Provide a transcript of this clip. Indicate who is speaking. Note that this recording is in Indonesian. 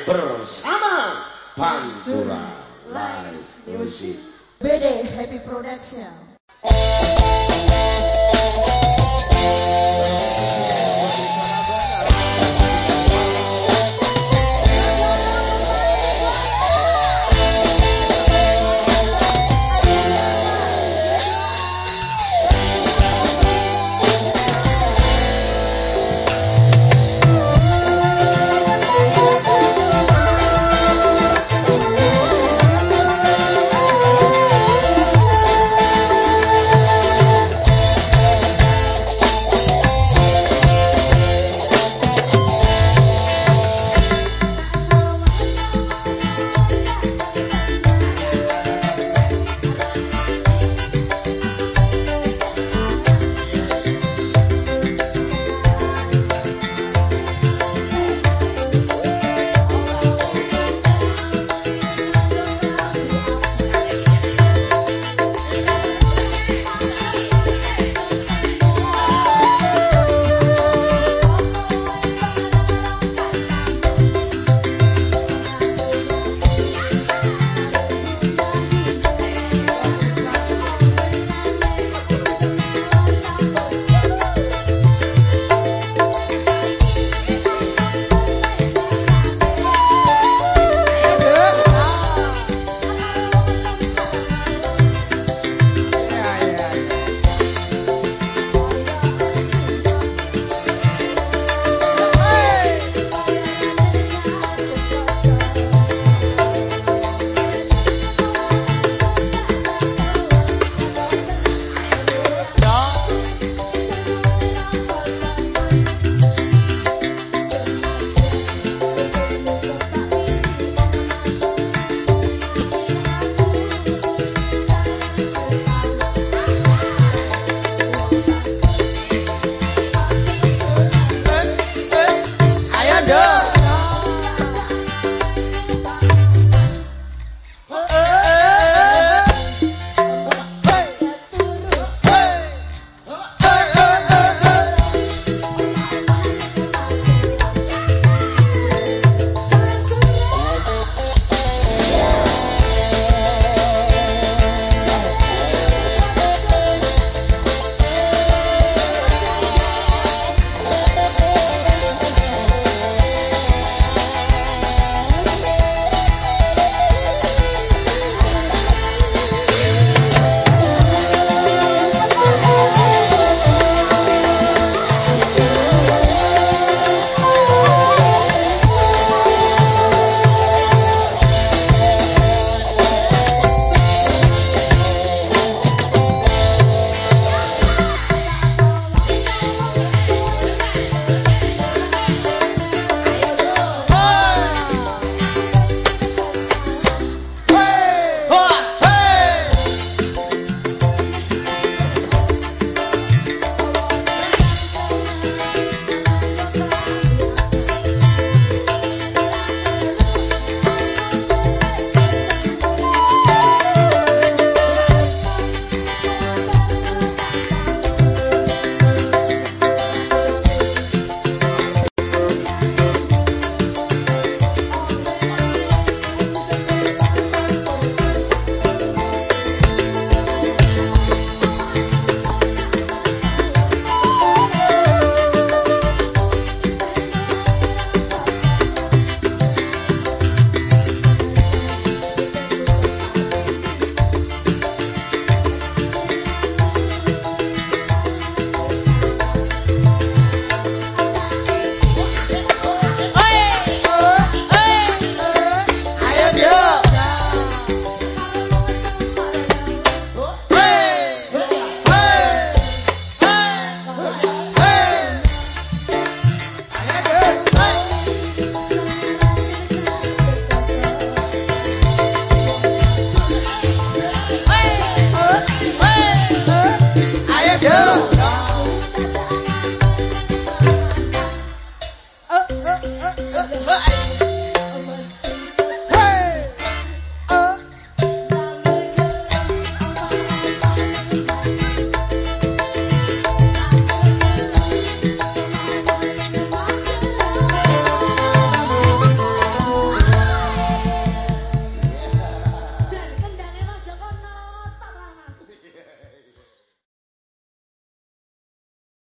Speaker 1: bersama Pantura Live Music.
Speaker 2: BD Happy Production.